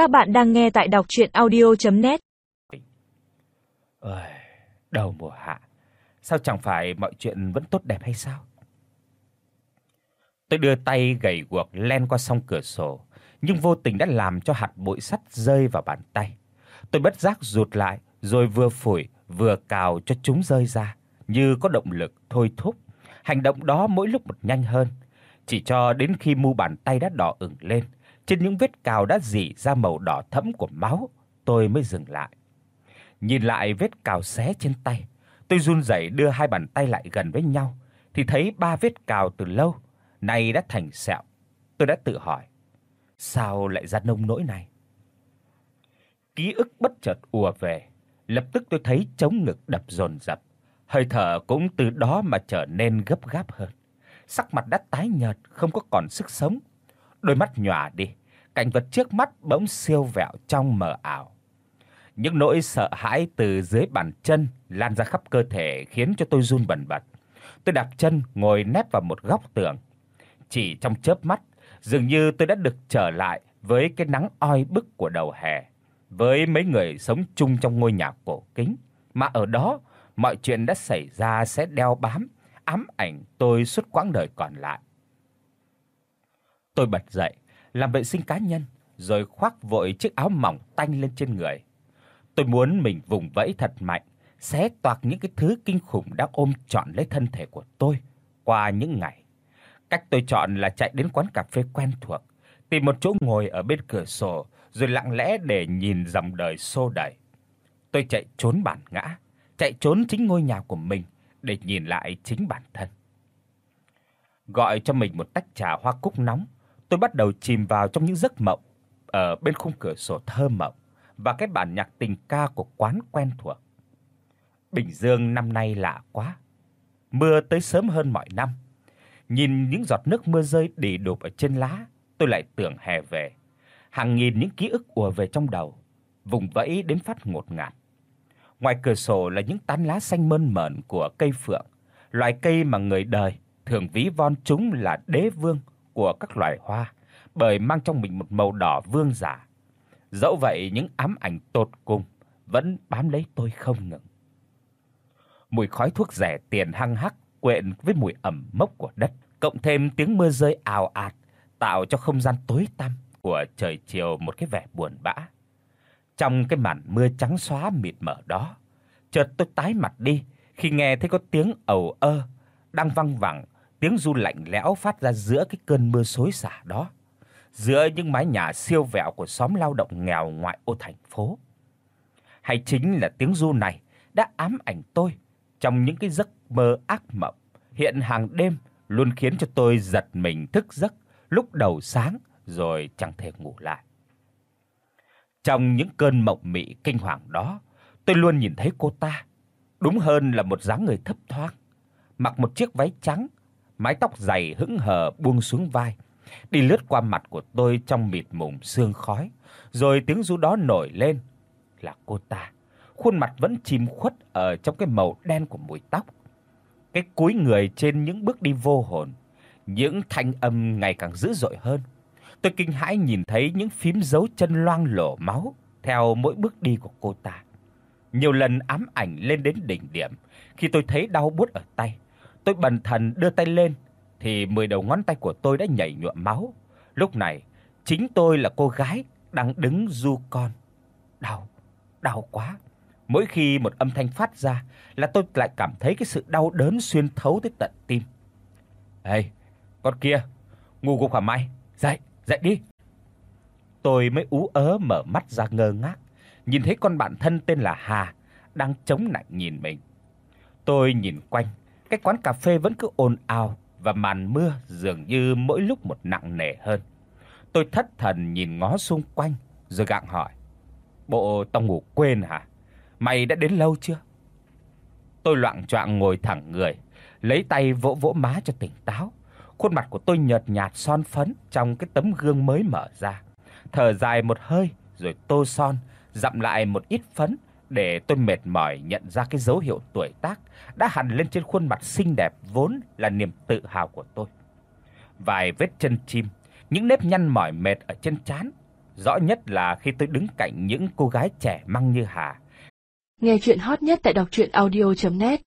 Các bạn đang nghe tại đọc audio net Ơi, đầu mùa hạ, sao chẳng phải mọi chuyện vẫn tốt đẹp hay sao? Tôi đưa tay gầy guộc len qua song cửa sổ, nhưng vô tình đã làm cho hạt bụi sắt rơi vào bàn tay. Tôi bất giác rụt lại, rồi vừa phủi vừa cào cho chúng rơi ra, như có động lực thôi thúc. Hành động đó mỗi lúc một nhanh hơn, chỉ cho đến khi mu bàn tay đã đỏ ửng lên, trên những vết cào đã rỉ ra màu đỏ thẫm của máu, tôi mới dừng lại. Nhìn lại vết cào xé trên tay, tôi run rẩy đưa hai bàn tay lại gần với nhau thì thấy ba vết cào từ lâu nay đã thành sẹo. Tôi đã tự hỏi, sao lại ra nông nỗi này? Ký ức bất chợt ùa về, lập tức tôi thấy trống ngực đập dồn dập, hơi thở cũng từ đó mà trở nên gấp gáp hơn. Sắc mặt đã tái nhợt, không có còn sức sống. Đôi mắt nhòa đi, cảnh vật trước mắt bỗng siêu vẹo trong mờ ảo. Những nỗi sợ hãi từ dưới bàn chân lan ra khắp cơ thể khiến cho tôi run bần bật. Tôi đạp chân ngồi nép vào một góc tường. Chỉ trong chớp mắt, dường như tôi đã được trở lại với cái nắng oi bức của đầu hè, với mấy người sống chung trong ngôi nhà cổ kính, mà ở đó mọi chuyện đã xảy ra sẽ đeo bám ám ảnh tôi suốt quãng đời còn lại. Tôi bật dậy, làm vệ sinh cá nhân, rồi khoác vội chiếc áo mỏng tanh lên trên người. Tôi muốn mình vùng vẫy thật mạnh, xé toạc những cái thứ kinh khủng đang ôm trọn lấy thân thể của tôi qua những ngày. Cách tôi chọn là chạy đến quán cà phê quen thuộc, tìm một chỗ ngồi ở bên cửa sổ rồi lặng lẽ để nhìn dòng đời xô đẩy. Tôi chạy trốn bản ngã, chạy trốn chính ngôi nhà của mình để nhìn lại chính bản thân. Gọi cho mình một tách trà hoa cúc nóng, tôi bắt đầu chìm vào trong những giấc mộng ở bên khung cửa sổ thơ mộng và cái bản nhạc tình ca của quán quen thuộc. Bình Dương năm nay lạ quá. Mưa tới sớm hơn mọi năm. Nhìn những giọt nước mưa rơi đì đụp ở trên lá, tôi lại tưởng hè về. Hàng nghìn những ký ức ùa về trong đầu, vùng vẫy đến phát ngột ngạt. Ngoài cửa sổ là những tán lá xanh mơn mởn của cây phượng, loài cây mà người đời thường ví von chúng là đế vương của các loài hoa, bởi mang trong mình một màu đỏ vương giả. Dẫu vậy những ám ảnh tột cùng vẫn bám lấy tôi không ngừng. Mùi khói thuốc rẻ tiền hăng hắc quyện với mùi ẩm mốc của đất, cộng thêm tiếng mưa rơi ào ạt, tạo cho không gian tối tăm của trời chiều một cái vẻ buồn bã. Trong cái màn mưa trắng xóa mịt mờ đó, chợt tôi tái mặt đi khi nghe thấy có tiếng ầu ơ đang vang vẳng, tiếng ru lạnh lẽo phát ra giữa cái cơn mưa xối xả đó, giữa những mái nhà siêu vẹo của xóm lao động nghèo ngoại ô thành phố. Hay chính là tiếng ru này đã ám ảnh tôi trong những cái giấc mơ ác mộng, hiện hàng đêm luôn khiến cho tôi giật mình thức giấc lúc đầu sáng rồi chẳng thể ngủ lại. Trong những cơn mộng mị kinh hoàng đó, tôi luôn nhìn thấy cô ta, đúng hơn là một dáng người thấp thoáng, mặc một chiếc váy trắng, mái tóc dày hững hờ buông xuống vai, đi lướt qua mặt của tôi trong mịt mùng sương khói, rồi tiếng ru đó nổi lên là cô ta. Khuôn mặt vẫn chìm khuất ở trong cái màu đen của mùi tóc. Cái cúi người trên những bước đi vô hồn, những thanh âm ngày càng dữ dội hơn. Tôi kinh hãi nhìn thấy những phím dấu chân loang lổ máu theo mỗi bước đi của cô ta. Nhiều lần ám ảnh lên đến đỉnh điểm, khi tôi thấy đau buốt ở tay, tôi bần thần đưa tay lên thì mười đầu ngón tay của tôi đã nhảy nhụa máu. Lúc này, chính tôi là cô gái đang đứng du con. Đau, đau quá. Mỗi khi một âm thanh phát ra là tôi lại cảm thấy cái sự đau đớn xuyên thấu tới tận tim. "Ê, con kia, ngu gục hả mày? Dậy, dậy đi." Tôi mới ú ớ mở mắt ra ngơ ngác, nhìn thấy con bạn thân tên là Hà đang chống nạnh nhìn mình. Tôi nhìn quanh, cái quán cà phê vẫn cứ ồn ào và màn mưa dường như mỗi lúc một nặng nề hơn. Tôi thất thần nhìn ngó xung quanh rồi gặng hỏi: "Bộ tao ngủ quên hả? Mày đã đến lâu chưa?" Tôi loạng choạng ngồi thẳng người, lấy tay vỗ vỗ má cho tỉnh táo. Khuôn mặt của tôi nhợt nhạt son phấn trong cái tấm gương mới mở ra. Thở dài một hơi rồi tô son, dặm lại một ít phấn để tôi mệt mỏi nhận ra cái dấu hiệu tuổi tác đã hằn lên trên khuôn mặt xinh đẹp vốn là niềm tự hào của tôi. Vài vết chân chim, những nếp nhăn mỏi mệt ở trên trán, rõ nhất là khi tôi đứng cạnh những cô gái trẻ măng như Hà. Nghe truyện hot nhất tại doctruyenaudio.net